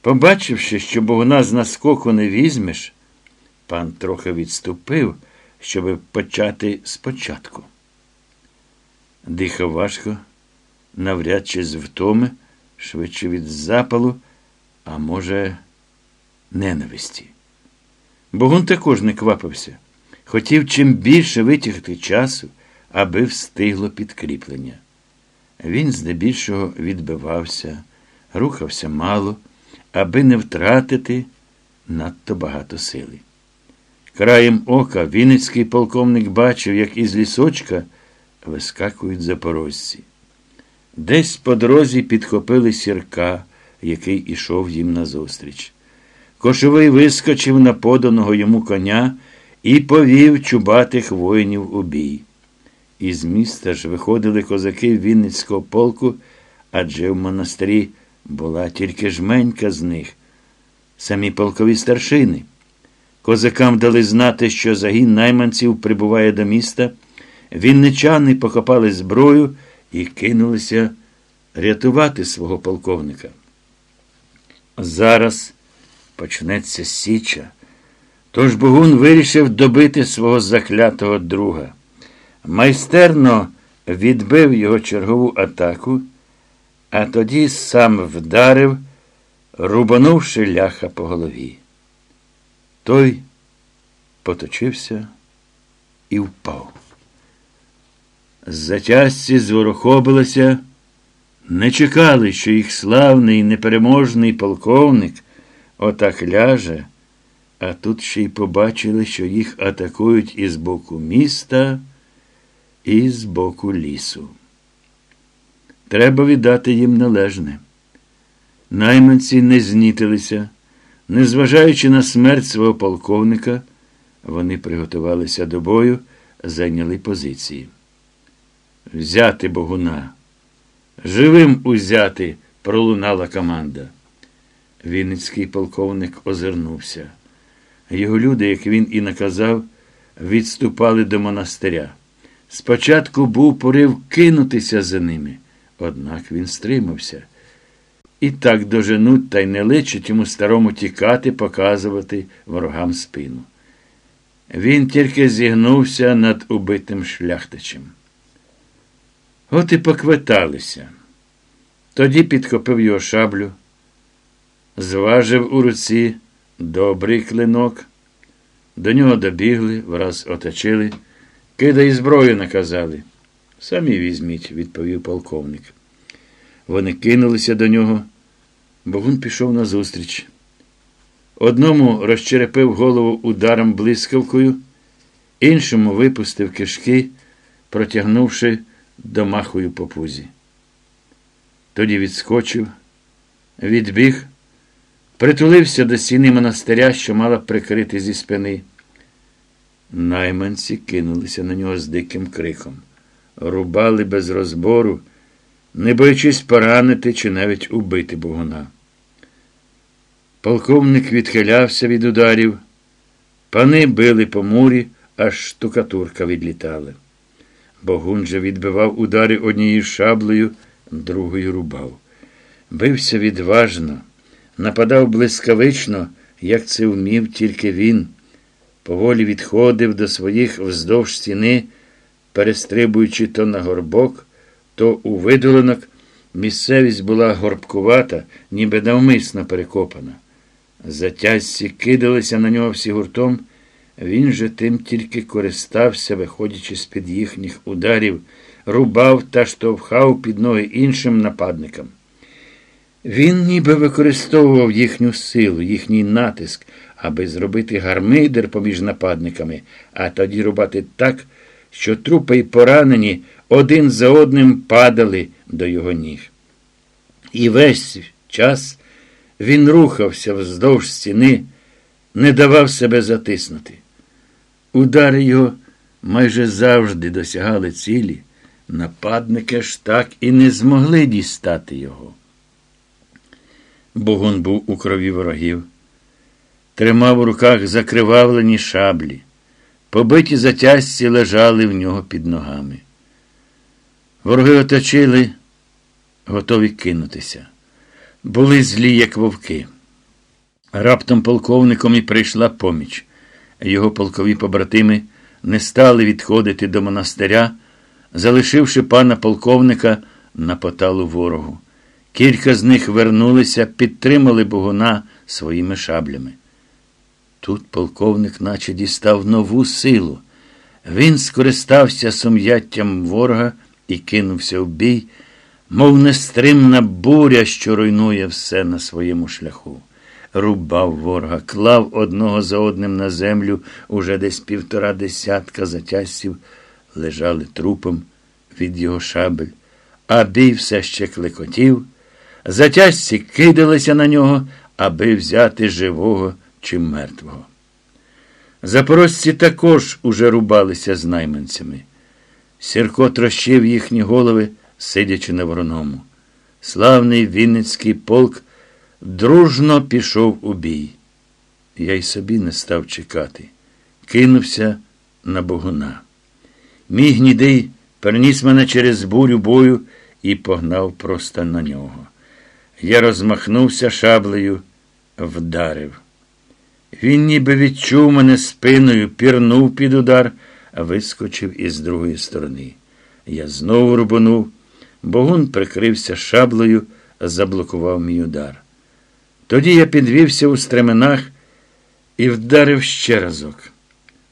Побачивши, що богуна з наскоку не візьмеш, пан трохи відступив, щоби почати спочатку. Дихав важко, навряд чи з втоми, швидше від запалу, а може, ненависті. Богун також не квапився. Хотів чим більше витягти часу, аби встигло підкріплення. Він здебільшого відбивався, рухався мало, аби не втратити надто багато сили. Краєм ока Вінницький полковник бачив, як із лісочка вискакують запорожці. Десь по дорозі підхопили сірка, який ішов їм назустріч. Кошовий вискочив на поданого йому коня і повів чубатих воїнів у бій. Із міста ж виходили козаки Вінницького полку, адже в монастирі була тільки жменька з них, самі полкові старшини. Козакам дали знати, що загін найманців прибуває до міста. Вінничани покопали зброю і кинулися рятувати свого полковника. Зараз почнеться Січа. Тож Богун вирішив добити свого заклятого друга. Майстерно відбив його чергову атаку, а тоді сам вдарив, рубанувши ляха по голові. Той поточився і впав. Затяжці зворохобилися, не чекали, що їх славний непереможний полковник отак ляже, а тут ще й побачили, що їх атакують із боку міста, і з боку лісу. Треба віддати їм належне. Найманці не знітилися, незважаючи на смерть свого полковника, вони приготувалися до бою, зайняли позиції. Взяти богуна. Живим узяти, пролунала команда. Вінницький полковник озирнувся. Його люди, як він і наказав, відступали до монастиря. Спочатку був порив кинутися за ними, однак він стримався. І так доженуть та й не личить йому старому тікати, показувати ворогам спину. Він тільки зігнувся над убитим шляхтичем. От і поквиталися. Тоді підхопив його шаблю, зважив у руці добрий клинок. До нього добігли, враз оточили. Кидай зброю, наказали. Самі візьміть, відповів полковник. Вони кинулися до нього. Богун пішов назустріч. Одному розчерепив голову ударом блискавкою, іншому випустив кишки, протягнувши домахою по пузі. Тоді відскочив, відбіг, притулився до стіни монастиря, що мала прикрити зі спини. Найманці кинулися на нього з диким криком, рубали без розбору, не боячись поранити чи навіть убити богуна. Полковник відхилявся від ударів, пани били по мурі, аж штукатурка відлітала. Богун же відбивав удари однією шаблею, другою рубав. Бився відважно, нападав блискавично, як це вмів тільки він. Поволі відходив до своїх вздовж стіни, перестрибуючи то на горбок, то у видолинок. Місцевість була горбкувата, ніби навмисно перекопана. Затязці кидалися на нього всі гуртом. Він же тим тільки користався, виходячи з під їхніх ударів, рубав та штовхав під ноги іншим нападникам. Він ніби використовував їхню силу, їхній натиск, аби зробити гармидер поміж нападниками, а тоді рубати так, що трупи й поранені один за одним падали до його ніг. І весь час він рухався вздовж стіни, не давав себе затиснути. Удари його майже завжди досягали цілі, нападники ж так і не змогли дістати його. Богун був у крові ворогів, тримав у руках закривавлені шаблі, побиті затязці лежали в нього під ногами. Вороги оточили, готові кинутися. Були злі, як вовки. Раптом полковником і прийшла поміч. Його полкові побратими не стали відходити до монастиря, залишивши пана полковника на поталу ворогу. Кілька з них вернулися, підтримали Богуна своїми шаблями. Тут полковник наче дістав нову силу. Він скористався сум'яттям ворога і кинувся в бій, мов нестримна буря, що руйнує все на своєму шляху. Рубав ворога, клав одного за одним на землю, уже десь півтора десятка затясів лежали трупом від його шабель, а бій все ще клекотів. Затяжці кидалися на нього, аби взяти живого чи мертвого. Запорожці також уже рубалися з найманцями. Сірко трощив їхні голови, сидячи на вороному. Славний Вінницький полк дружно пішов у бій. Я й собі не став чекати. Кинувся на богуна. Мій гнідий переніс мене через бурю бою і погнав просто на нього. Я розмахнувся шаблею, вдарив. Він ніби відчув мене спиною, пірнув під удар, а вискочив із другої сторони. Я знову рубанув. Богун прикрився шаблею, заблокував мій удар. Тоді я підвівся у стременах і вдарив ще разок.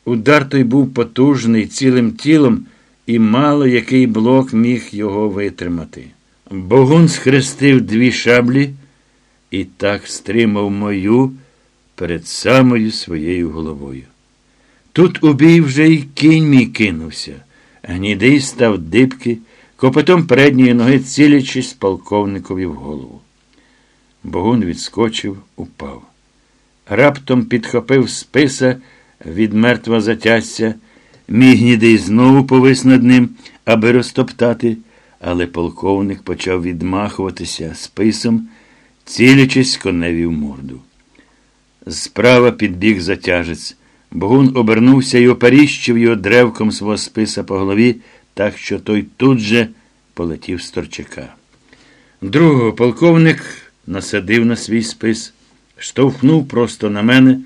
Удар той був потужний цілим тілом, і мало який блок міг його витримати. Богун схрестив дві шаблі і так стримав мою перед самою своєю головою. Тут у бій вже й кінь мій кинувся. Гнідий став дибки, копитом передньої ноги цілячись полковникові в голову. Богун відскочив, упав. Раптом підхопив списа від мертва затясся, мій гнідий знову повис над ним, аби розтоптати, але полковник почав відмахуватися списом, цілячись коневі в морду. Справа підбіг затяжець. Богун обернувся і оперіщив його древком свого списа по голові, так що той тут же полетів з торчака. Другого полковник насадив на свій спис, штовхнув просто на мене,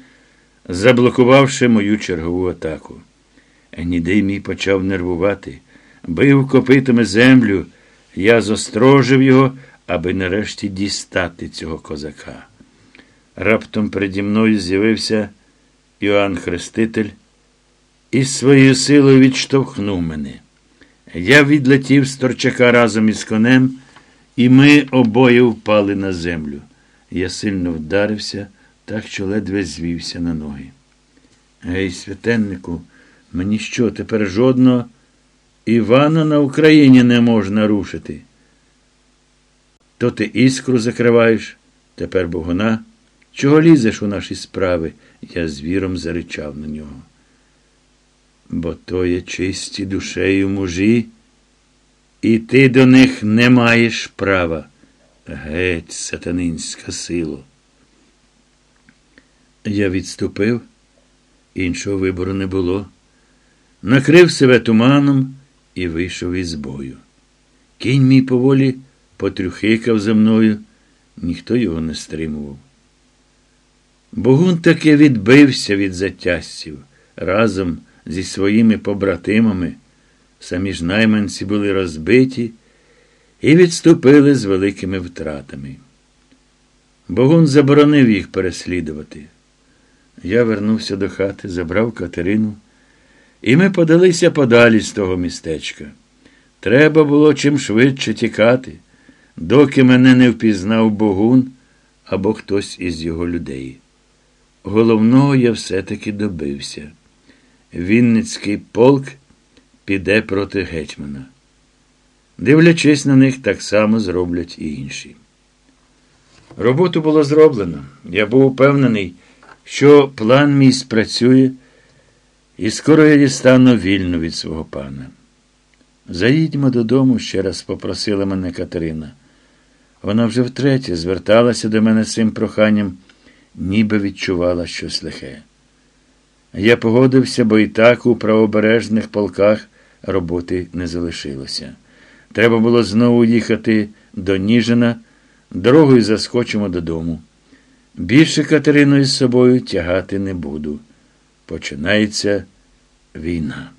заблокувавши мою чергову атаку. Гнідий мій почав нервувати, бив копитами землю. Я зострожив його, аби нарешті дістати цього козака. Раптом переді мною з'явився Іоанн Хреститель і своєю силою відштовхнув мене. Я відлетів з торчака разом із конем, і ми обоє впали на землю. Я сильно вдарився, так що ледве звівся на ноги. Гей, святеннику, мені що, тепер жодного Івана на Україні не можна рушити? То ти іскру закриваєш, тепер богуна. Чого лізеш у наші справи? Я звіром заричав на нього. Бо то є чисті душею мужі, і ти до них не маєш права. Геть, сатанинська сила. Я відступив, іншого вибору не було. Накрив себе туманом і вийшов із бою. Кінь мій поволі потрюхикав за мною, ніхто його не стримував. Богун таки відбився від затясців разом зі своїми побратимами. Самі ж найманці були розбиті і відступили з великими втратами. Богун заборонив їх переслідувати. Я вернувся до хати, забрав Катерину, і ми подалися подалі з того містечка. Треба було чим швидше тікати, доки мене не впізнав Богун або хтось із його людей. Головного я все-таки добився. Вінницький полк піде проти гетьмана. Дивлячись на них, так само зроблять і інші. Роботу було зроблено. Я був упевнений, що план мій спрацює, і скоро я дістану вільно від свого пана. Заїдьмо додому, ще раз попросила мене Катерина. Вона вже втретє зверталася до мене з цим проханням ніби відчувала щось лихе. Я погодився, бо і так у правобережних полках роботи не залишилося. Треба було знову їхати до Ніжина, дорогою заскочимо додому. Більше Катерину із собою тягати не буду. Починається війна.